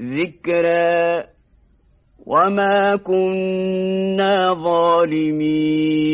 ذكرا وما كنا ظالمين.